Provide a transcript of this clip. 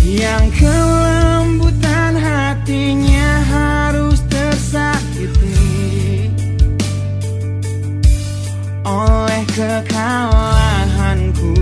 Yang kelembutan hatinya harus tersakiti Oleh kekalahanku.